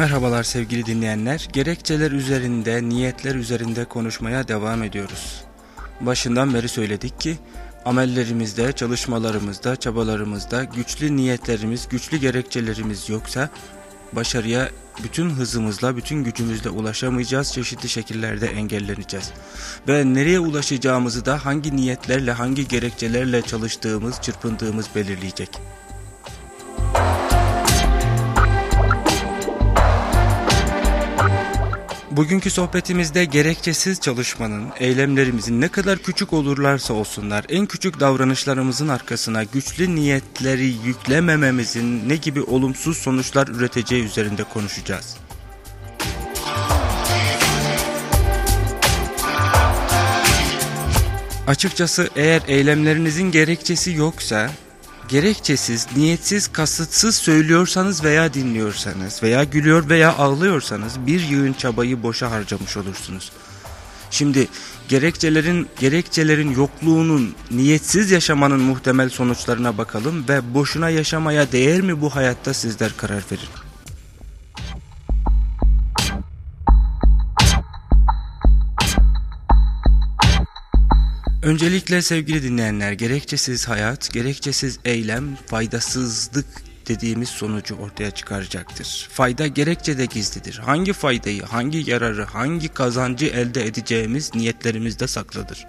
Merhabalar sevgili dinleyenler. Gerekçeler üzerinde, niyetler üzerinde konuşmaya devam ediyoruz. Başından beri söyledik ki amellerimizde, çalışmalarımızda, çabalarımızda güçlü niyetlerimiz, güçlü gerekçelerimiz yoksa başarıya bütün hızımızla, bütün gücümüzle ulaşamayacağız, çeşitli şekillerde engelleneceğiz. Ve nereye ulaşacağımızı da hangi niyetlerle, hangi gerekçelerle çalıştığımız, çırpındığımız belirleyecek. Bugünkü sohbetimizde gerekçesiz çalışmanın, eylemlerimizin ne kadar küçük olurlarsa olsunlar, en küçük davranışlarımızın arkasına güçlü niyetleri yüklemememizin ne gibi olumsuz sonuçlar üreteceği üzerinde konuşacağız. Açıkçası eğer eylemlerinizin gerekçesi yoksa gerekçesiz, niyetsiz, kasıtsız söylüyorsanız veya dinliyorsanız veya gülüyor veya ağlıyorsanız bir yığın çabayı boşa harcamış olursunuz. Şimdi gerekçelerin gerekçelerin yokluğunun niyetsiz yaşamanın muhtemel sonuçlarına bakalım ve boşuna yaşamaya değer mi bu hayatta sizler karar verin. Öncelikle sevgili dinleyenler gerekçesiz hayat, gerekçesiz eylem, faydasızlık dediğimiz sonucu ortaya çıkaracaktır. Fayda gerekçede gizlidir. Hangi faydayı, hangi yararı, hangi kazancı elde edeceğimiz niyetlerimizde saklıdır.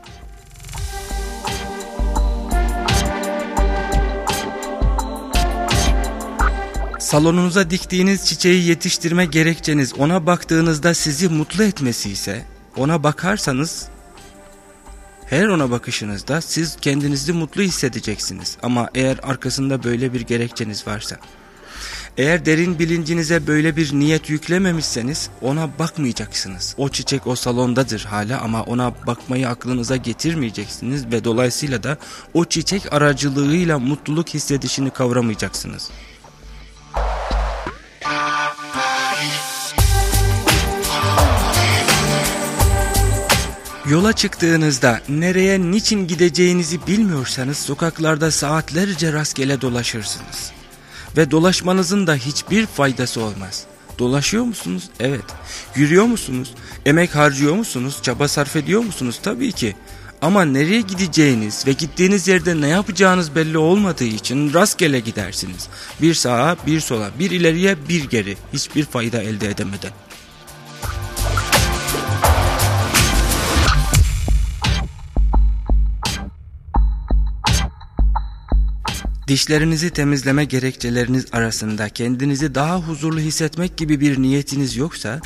Salonunuza diktiğiniz çiçeği yetiştirme gerekçeniz ona baktığınızda sizi mutlu etmesi ise ona bakarsanız her ona bakışınızda siz kendinizi mutlu hissedeceksiniz ama eğer arkasında böyle bir gerekçeniz varsa. Eğer derin bilincinize böyle bir niyet yüklememişseniz ona bakmayacaksınız. O çiçek o salondadır hala ama ona bakmayı aklınıza getirmeyeceksiniz ve dolayısıyla da o çiçek aracılığıyla mutluluk hissedişini kavramayacaksınız. Yola çıktığınızda nereye niçin gideceğinizi bilmiyorsanız sokaklarda saatlerce rastgele dolaşırsınız. Ve dolaşmanızın da hiçbir faydası olmaz. Dolaşıyor musunuz? Evet. Yürüyor musunuz? Emek harcıyor musunuz? Çaba sarf ediyor musunuz? Tabii ki. Ama nereye gideceğiniz ve gittiğiniz yerde ne yapacağınız belli olmadığı için rastgele gidersiniz. Bir sağa, bir sola, bir ileriye, bir geri. Hiçbir fayda elde edemeden. Dişlerinizi temizleme gerekçeleriniz arasında kendinizi daha huzurlu hissetmek gibi bir niyetiniz yoksa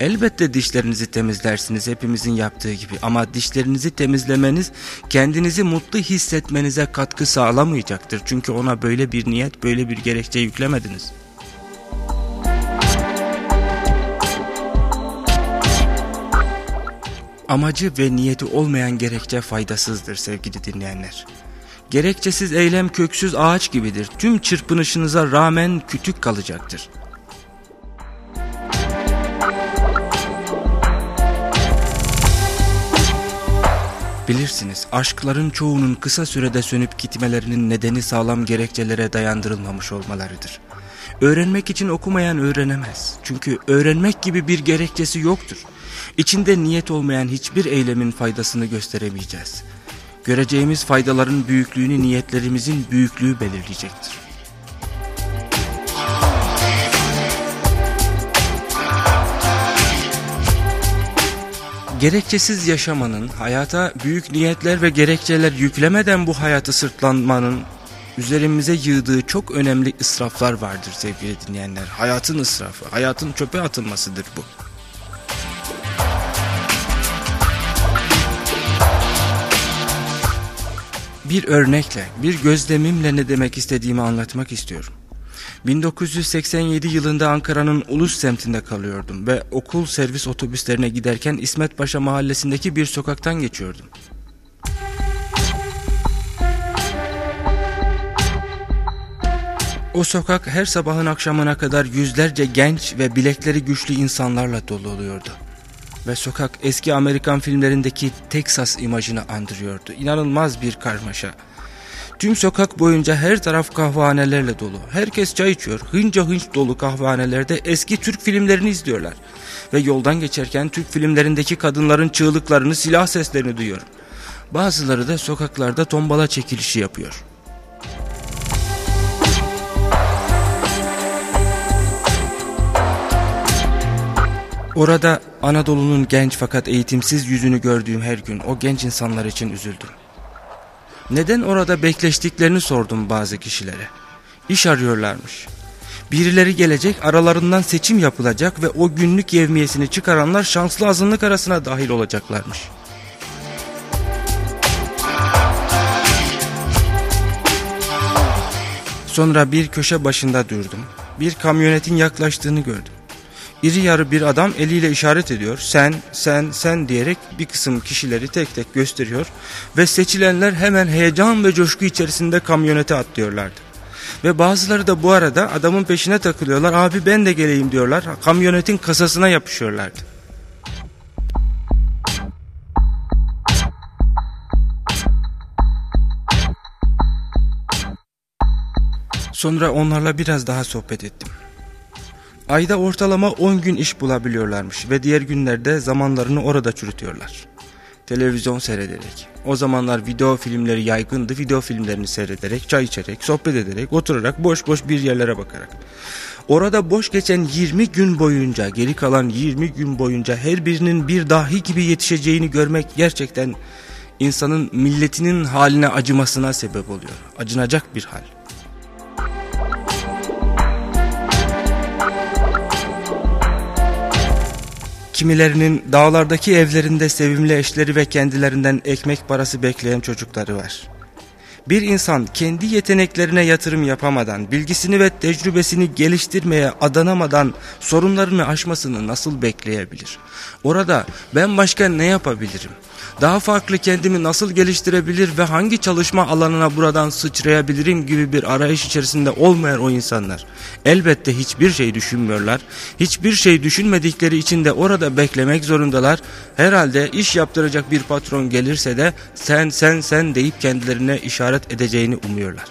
elbette dişlerinizi temizlersiniz hepimizin yaptığı gibi ama dişlerinizi temizlemeniz kendinizi mutlu hissetmenize katkı sağlamayacaktır. Çünkü ona böyle bir niyet böyle bir gerekçe yüklemediniz. Amacı ve niyeti olmayan gerekçe faydasızdır sevgili dinleyenler. Gerekçesiz eylem köksüz ağaç gibidir. Tüm çırpınışınıza rağmen kütük kalacaktır. Bilirsiniz aşkların çoğunun kısa sürede sönüp gitmelerinin nedeni sağlam gerekçelere dayandırılmamış olmalarıdır. Öğrenmek için okumayan öğrenemez. Çünkü öğrenmek gibi bir gerekçesi yoktur. İçinde niyet olmayan hiçbir eylemin faydasını gösteremeyeceğiz göreceğimiz faydaların büyüklüğünü niyetlerimizin büyüklüğü belirleyecektir. Gerekçesiz yaşamanın, hayata büyük niyetler ve gerekçeler yüklemeden bu hayatı sırtlanmanın üzerimize yığdığı çok önemli ısraflar vardır sevgili dinleyenler. Hayatın ısrafı, hayatın çöpe atılmasıdır bu. Bir örnekle, bir gözlemimle ne demek istediğimi anlatmak istiyorum. 1987 yılında Ankara'nın Ulus semtinde kalıyordum ve okul servis otobüslerine giderken İsmet Paşa mahallesindeki bir sokaktan geçiyordum. O sokak her sabahın akşamına kadar yüzlerce genç ve bilekleri güçlü insanlarla dolu oluyordu ve sokak eski Amerikan filmlerindeki Texas imajını andırıyordu. İnanılmaz bir karmaşa. Tüm sokak boyunca her taraf kahvehanelerle dolu. Herkes çay içiyor. Hınca hınç dolu kahvehanelerde eski Türk filmlerini izliyorlar. Ve yoldan geçerken Türk filmlerindeki kadınların çığlıklarını, silah seslerini duyuyorum. Bazıları da sokaklarda tombala çekilişi yapıyor. Orada Anadolu'nun genç fakat eğitimsiz yüzünü gördüğüm her gün o genç insanlar için üzüldüm. Neden orada bekleştiklerini sordum bazı kişilere. İş arıyorlarmış. Birileri gelecek aralarından seçim yapılacak ve o günlük yevmiyesini çıkaranlar şanslı azınlık arasına dahil olacaklarmış. Sonra bir köşe başında durdum. Bir kamyonetin yaklaştığını gördüm. İri yarı bir adam eliyle işaret ediyor. Sen, sen, sen diyerek bir kısım kişileri tek tek gösteriyor. Ve seçilenler hemen heyecan ve coşku içerisinde kamyonete atlıyorlardı. Ve bazıları da bu arada adamın peşine takılıyorlar. Abi ben de geleyim diyorlar. Kamyonetin kasasına yapışıyorlardı. Sonra onlarla biraz daha sohbet ettim. Ayda ortalama 10 gün iş bulabiliyorlarmış ve diğer günlerde zamanlarını orada çürütüyorlar. Televizyon seyrederek. O zamanlar video filmleri yaygındı. Video filmlerini seyrederek, çay içerek, sohbet ederek, oturarak, boş boş bir yerlere bakarak. Orada boş geçen 20 gün boyunca, geri kalan 20 gün boyunca her birinin bir dahi gibi yetişeceğini görmek gerçekten insanın milletinin haline acımasına sebep oluyor. Acınacak bir hal. Kimilerinin dağlardaki evlerinde sevimli eşleri ve kendilerinden ekmek parası bekleyen çocukları var. Bir insan kendi yeteneklerine yatırım yapamadan, bilgisini ve tecrübesini geliştirmeye adanamadan sorunlarını aşmasını nasıl bekleyebilir? Orada ben başka ne yapabilirim? daha farklı kendimi nasıl geliştirebilir ve hangi çalışma alanına buradan sıçrayabilirim gibi bir arayış içerisinde olmayan o insanlar. Elbette hiçbir şey düşünmüyorlar. Hiçbir şey düşünmedikleri için de orada beklemek zorundalar. Herhalde iş yaptıracak bir patron gelirse de sen sen sen deyip kendilerine işaret edeceğini umuyorlar.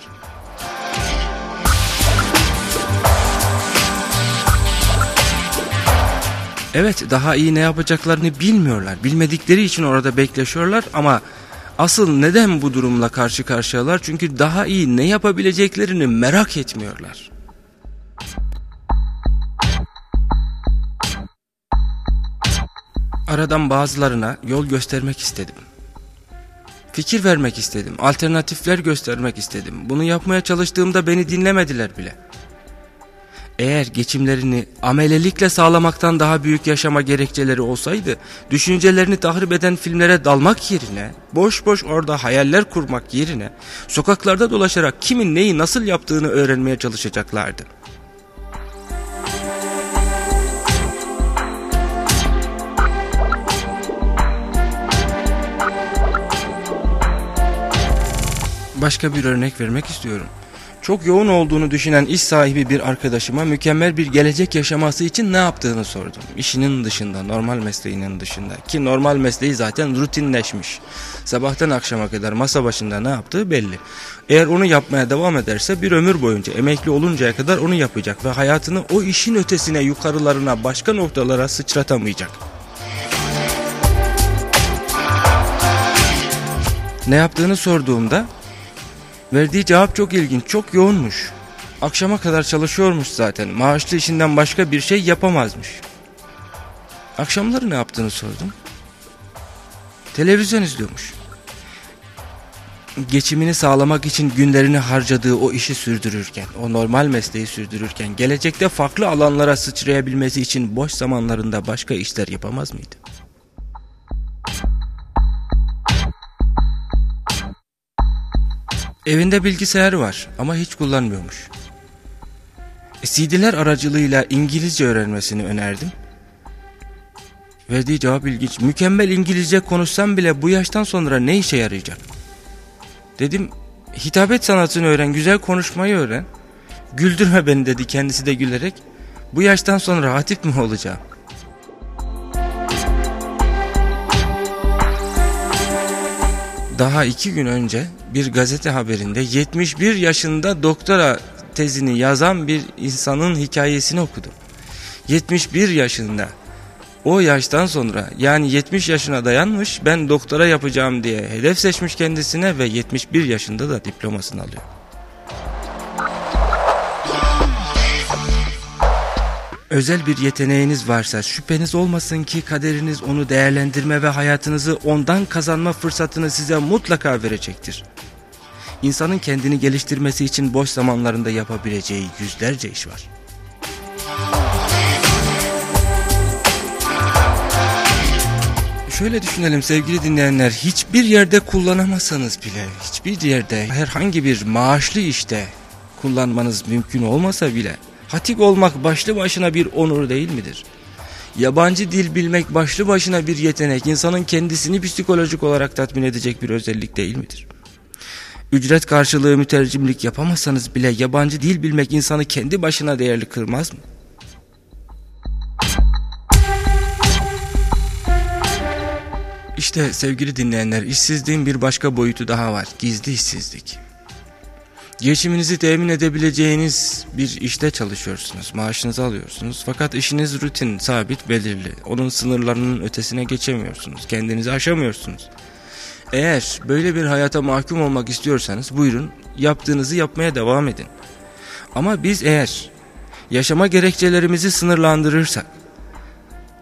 Evet daha iyi ne yapacaklarını bilmiyorlar. Bilmedikleri için orada bekleşiyorlar ama asıl neden bu durumla karşı karşıyalar? Çünkü daha iyi ne yapabileceklerini merak etmiyorlar. Aradan bazılarına yol göstermek istedim. Fikir vermek istedim. Alternatifler göstermek istedim. Bunu yapmaya çalıştığımda beni dinlemediler bile. Eğer geçimlerini amelelikle sağlamaktan daha büyük yaşama gerekçeleri olsaydı, düşüncelerini tahrip eden filmlere dalmak yerine, boş boş orada hayaller kurmak yerine, sokaklarda dolaşarak kimin neyi nasıl yaptığını öğrenmeye çalışacaklardı. Başka bir örnek vermek istiyorum. Çok yoğun olduğunu düşünen iş sahibi bir arkadaşıma mükemmel bir gelecek yaşaması için ne yaptığını sordum. İşinin dışında, normal mesleğinin dışında ki normal mesleği zaten rutinleşmiş. Sabahtan akşama kadar masa başında ne yaptığı belli. Eğer onu yapmaya devam ederse bir ömür boyunca emekli oluncaya kadar onu yapacak ve hayatını o işin ötesine, yukarılarına, başka noktalara sıçratamayacak. Ne yaptığını sorduğumda Verdiği cevap çok ilginç, çok yoğunmuş. Akşama kadar çalışıyormuş zaten. Maaşlı işinden başka bir şey yapamazmış. Akşamları ne yaptığını sordum. Televizyon izliyormuş. Geçimini sağlamak için günlerini harcadığı o işi sürdürürken, o normal mesleği sürdürürken, gelecekte farklı alanlara sıçrayabilmesi için boş zamanlarında başka işler yapamaz mıydı? Evinde bilgisayar var ama hiç kullanmıyormuş. E, CD'ler aracılığıyla İngilizce öğrenmesini önerdim. Verdiği cevap ilginç. Mükemmel İngilizce konuşsam bile bu yaştan sonra ne işe yarayacak? Dedim hitabet sanatını öğren, güzel konuşmayı öğren. Güldürme beni dedi kendisi de gülerek. Bu yaştan sonra hatip mi olacağım? daha iki gün önce bir gazete haberinde 71 yaşında doktora tezini yazan bir insanın hikayesini okudum. 71 yaşında o yaştan sonra yani 70 yaşına dayanmış ben doktora yapacağım diye hedef seçmiş kendisine ve 71 yaşında da diplomasını alıyor. Özel bir yeteneğiniz varsa şüpheniz olmasın ki kaderiniz onu değerlendirme ve hayatınızı ondan kazanma fırsatını size mutlaka verecektir. İnsanın kendini geliştirmesi için boş zamanlarında yapabileceği yüzlerce iş var. Şöyle düşünelim sevgili dinleyenler hiçbir yerde kullanamasanız bile hiçbir yerde herhangi bir maaşlı işte kullanmanız mümkün olmasa bile hatip olmak başlı başına bir onur değil midir? Yabancı dil bilmek başlı başına bir yetenek insanın kendisini psikolojik olarak tatmin edecek bir özellik değil midir? Ücret karşılığı mütercimlik yapamasanız bile yabancı dil bilmek insanı kendi başına değerli kırmaz mı? İşte sevgili dinleyenler işsizliğin bir başka boyutu daha var. Gizli işsizlik. Geçiminizi temin edebileceğiniz bir işte çalışıyorsunuz. Maaşınızı alıyorsunuz. Fakat işiniz rutin, sabit, belirli. Onun sınırlarının ötesine geçemiyorsunuz. Kendinizi aşamıyorsunuz. Eğer böyle bir hayata mahkum olmak istiyorsanız buyurun yaptığınızı yapmaya devam edin. Ama biz eğer yaşama gerekçelerimizi sınırlandırırsak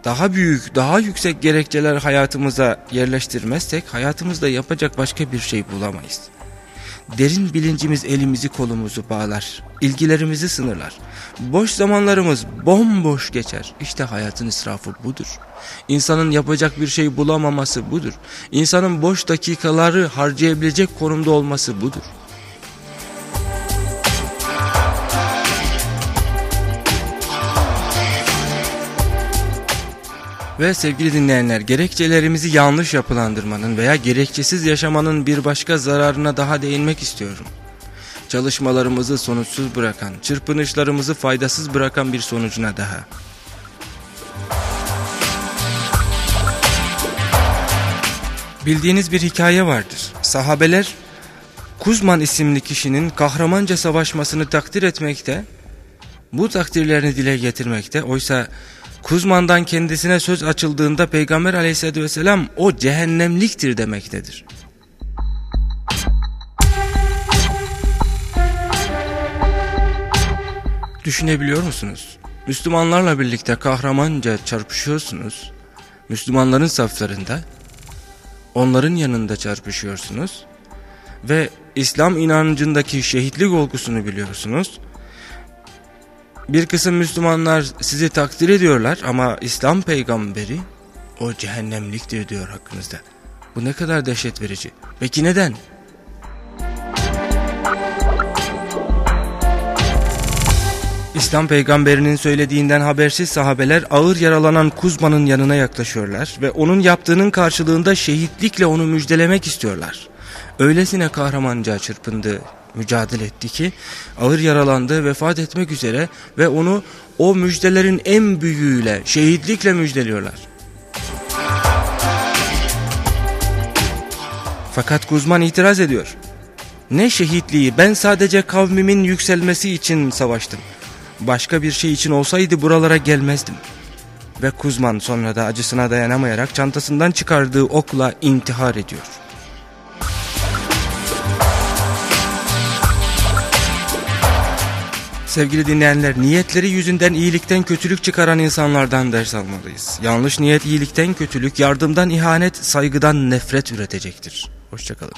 daha büyük, daha yüksek gerekçeler hayatımıza yerleştirmezsek hayatımızda yapacak başka bir şey bulamayız. Derin bilincimiz elimizi kolumuzu bağlar, ilgilerimizi sınırlar. Boş zamanlarımız bomboş geçer. İşte hayatın israfı budur. İnsanın yapacak bir şey bulamaması budur. İnsanın boş dakikaları harcayabilecek konumda olması budur. Ve sevgili dinleyenler gerekçelerimizi yanlış yapılandırmanın veya gerekçesiz yaşamanın bir başka zararına daha değinmek istiyorum. Çalışmalarımızı sonuçsuz bırakan, çırpınışlarımızı faydasız bırakan bir sonucuna daha. Bildiğiniz bir hikaye vardır. Sahabeler Kuzman isimli kişinin kahramanca savaşmasını takdir etmekte, bu takdirlerini dile getirmekte. Oysa Kuzman'dan kendisine söz açıldığında Peygamber aleyhissalatü vesselam o cehennemliktir demektedir. Düşünebiliyor musunuz? Müslümanlarla birlikte kahramanca çarpışıyorsunuz. Müslümanların saflarında, onların yanında çarpışıyorsunuz. Ve İslam inancındaki şehitlik olgusunu biliyorsunuz. Bir kısım Müslümanlar sizi takdir ediyorlar ama İslam peygamberi o cehennemliktir diyor hakkınızda. Bu ne kadar dehşet verici. Peki neden? İslam peygamberinin söylediğinden habersiz sahabeler ağır yaralanan Kuzma'nın yanına yaklaşıyorlar ve onun yaptığının karşılığında şehitlikle onu müjdelemek istiyorlar. Öylesine kahramanca çırpındı, mücadele etti ki ağır yaralandı, vefat etmek üzere ve onu o müjdelerin en büyüğüyle, şehitlikle müjdeliyorlar. Fakat Kuzman itiraz ediyor. Ne şehitliği ben sadece kavmimin yükselmesi için savaştım. Başka bir şey için olsaydı buralara gelmezdim. Ve Kuzman sonra da acısına dayanamayarak çantasından çıkardığı okla intihar ediyor. Sevgili dinleyenler, niyetleri yüzünden iyilikten kötülük çıkaran insanlardan ders almalıyız. Yanlış niyet iyilikten kötülük, yardımdan ihanet, saygıdan nefret üretecektir. Hoşçakalın.